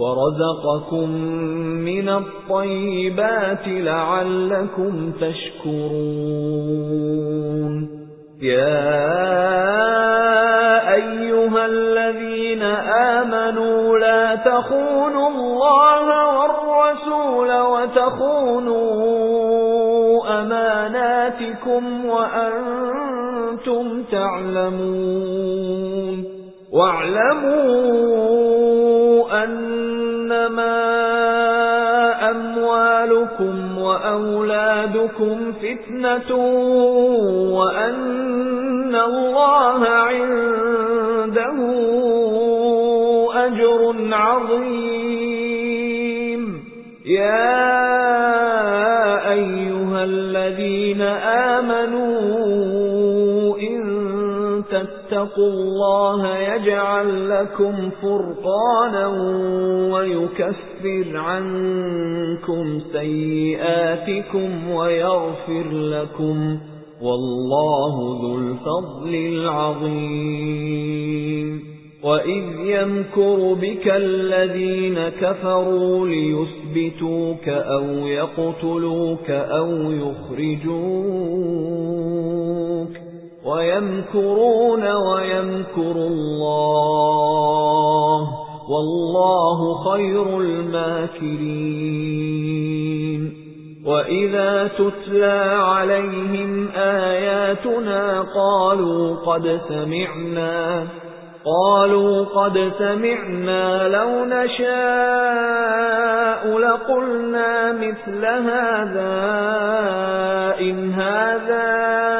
ورزقكم من الطيبات لعلكم تشكرون. يا أيها الذين آمنوا لا تخونوا الله والرسول وتخونوا أماناتكم وأنتم تعلمون. واعلموا أموالكم وأولادكم فتنة وأن الله عنده أجر عظيم. يا أيها الذين آمنوا تتقوا الله يجعل لكم فرقانا ويكفر عنكم سيئاتكم ويغفر لكم والله ذو الفضل العظيم. وَإِذْ يَمْكُرُ بِكَ الَّذِينَ كَفَرُوا لِيُثْبِتُوكَ أَوْ يَقْتُلُوكَ أَوْ يُخْرِجُوكَ وَيَمْكُرُونَ وَيَمْكُرُ اللَّهُ وَاللَّهُ خَيْرُ الْمَاكِرِينَ. وَإِذَا تُتْلَى عَلَيْهِمْ آيَاتُنَا قَالُوا قَدْ سَمِعْنَا قالوا قد سمعنا لو نشاء لقلنا مثل هذا إن هذا